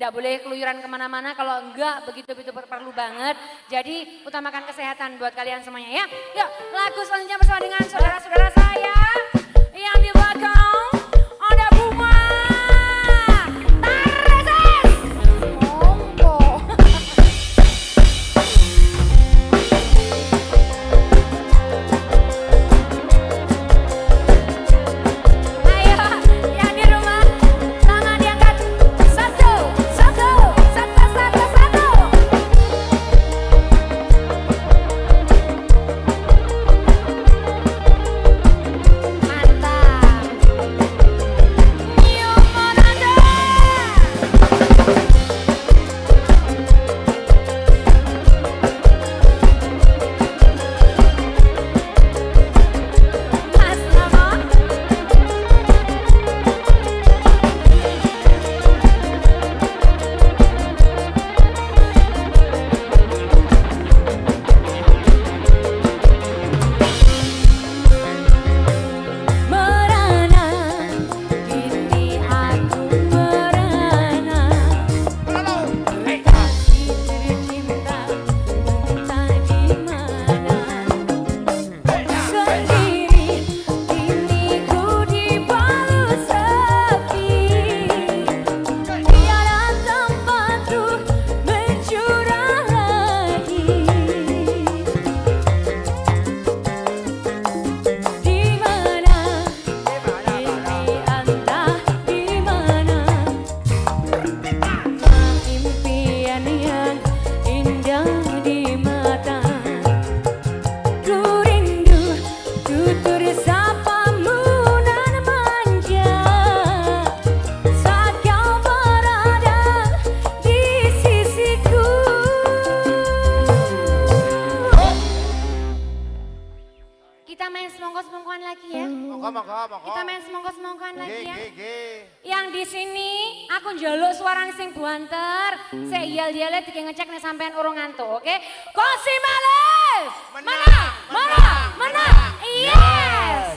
Tidak boleh keluyuran ke mana-mana kalau enggak begitu-begitu perlu banget. Jadi utamakan kesehatan buat kalian semuanya ya. Yuk lagu selanjutnya bersama dengan saudara-saudara saya di sini aku njaluk suarane sing buanter, sik iyal-iyale dike ngecek nek sampean urung ngantuk, oke? Kosi Malih! Menang! Menang! Menang! Yes!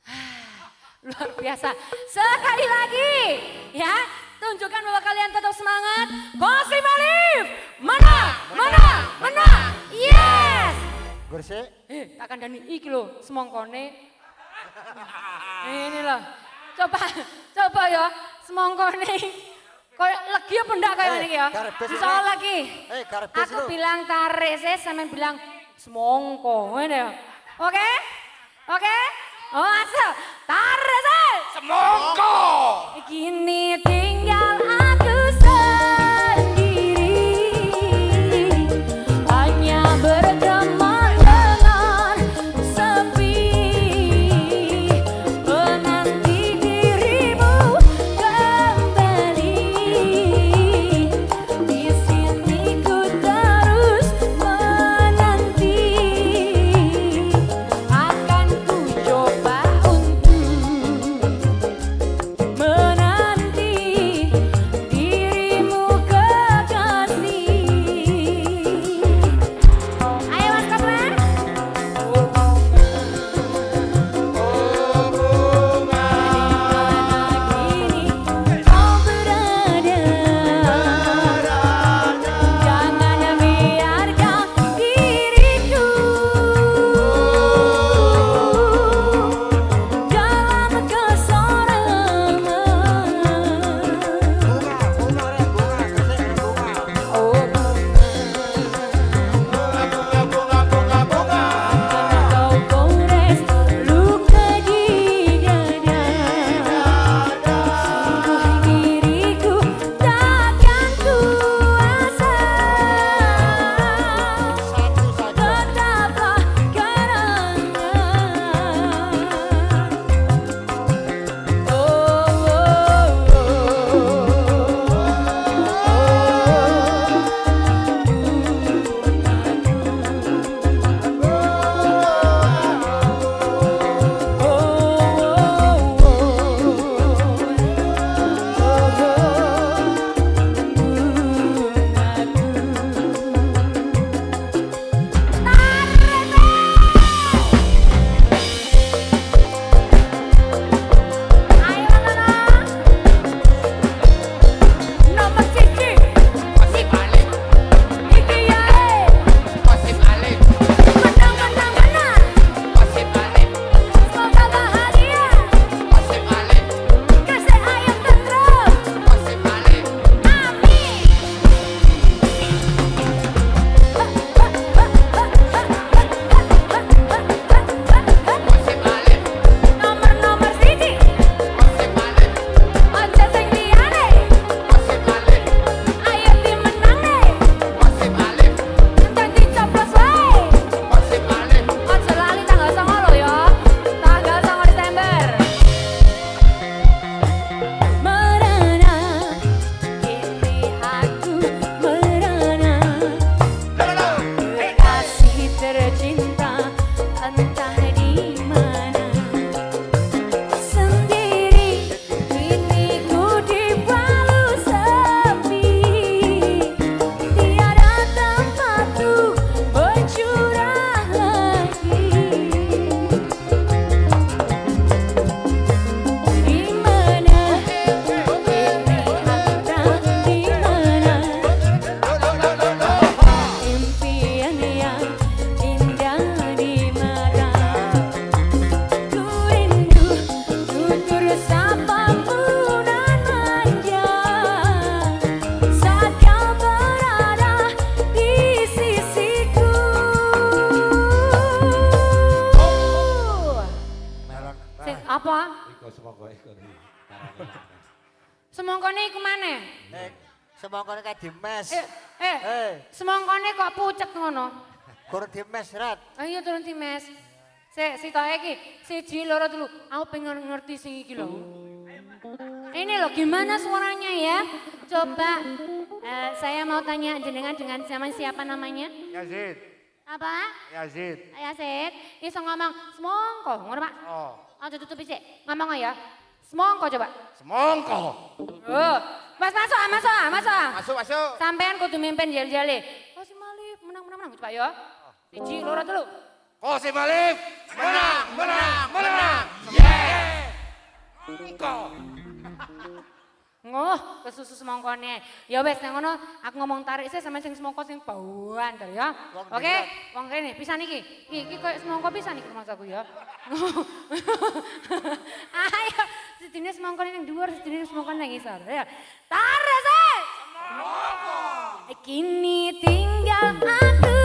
Luar biasa. Sekali lagi ya, tunjukkan bahwa kalian tetap semangat. Kosi Malih! Menang! Menang! Menang! Yes! Gresik. Eh, tak kandani iki lho semongkone. Ini loh. Coba coba ya semongkone. Kayak legi apa ndak kayak Eh, ini ya? ini. lagi. Eh, Aku bilang tarik sampean bilang semongko ngene ya. Oke? Oke? Oh, asal tarik saya. Semongko. Kini tinggal aku Sing apa? Iku semongko iku. Semongkone iku maneh. Eh, semongkone kae dimes. Eh, eh. eh. Semongkone kok pucet ngono. Kur dimes, Rat. Oh iya turun dimes. Sik, sitoke iki siji loro telu. Aku pengen ngerti sing iki lho. Ini loh gimana suaranya ya? Coba eh, saya mau tanya jenengan dengan siapa siapa namanya? Yazid. Apa? Yazid. Yazid. ini Iso ngomong semongko, ngomong Pak. Oh. Aja tutup sik. Ngomong ya. Semongko coba. semongko. Oh, Mas masuk, ah, masuk, ah, masuk. ah. Masuk, masuk. Sampean kudu mimpin jale-jale. Oh si Malif, menang, menang, menang. Coba ya. Siji, loro, telu. Kosim Alif, menang, menang, menang. Yeah. Engkau. Ngoh, kesusu semongkone. Ya wes, yang ngono aku ngomong tarik sih sama sing semongko sing bauan dari ya. Oke, beneran. wong kene pisan iki. Iki iki koyo semongko pisan iki rumahku ya. Ayo, sedine semongkone ning dhuwur, sedine semongkone ning isor. Ya. Tarik sih. Kini tinggal aku